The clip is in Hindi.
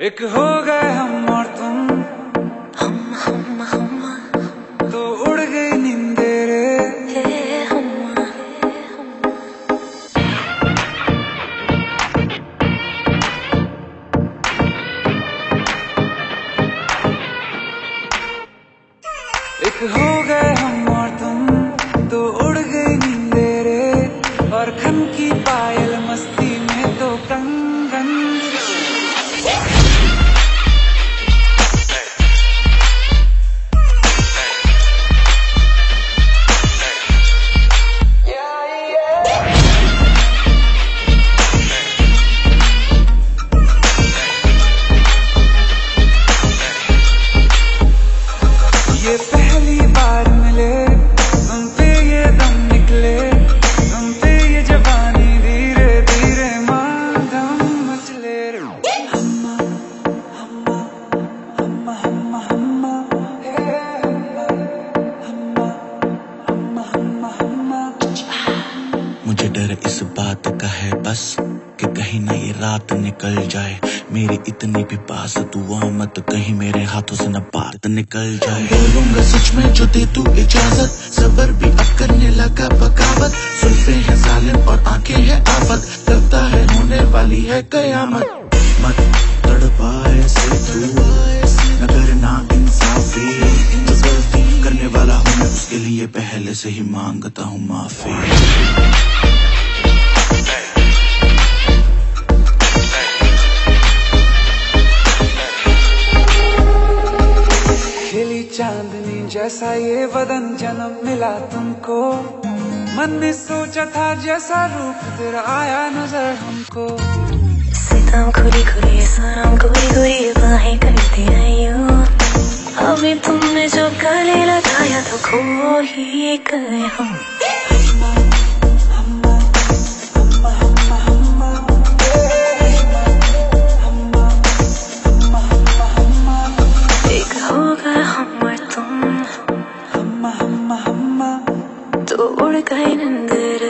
एक हो गए हम और तुम। हम हम हम। तो उड़ गई नींदे रे। हम। एक हो डर इस बात का है बस कि कहीं ना ये रात निकल जाए। मेरी इतनी भी पास दुआ मत कहीं मेरे हाथों से न बात निकल जाए। बोलूँगा सच में जो दे तू इजाज़त। सबर भी अब करने लगा बगावत। सुल्फे है जालिम और आँखें है आफत। लगता है होने वाली है कयामत। मत तड़पाए से तू न करना इंसाफी। जो गलती करने वाला हूँ मैं उसके लिए पहले से ही माँगता हूँ माफ़ी। चांदनी जैसा ये वदन जन्म मिला तुमको। मन ने सोचा था जैसा रूप तेरा आया नज़र हमको। सीताम खुली खुली सनम गोरी गोरी बाहें करते आयो। अभी तुमने जो गले लगाया तो खो ही गए हम। Hurricane in the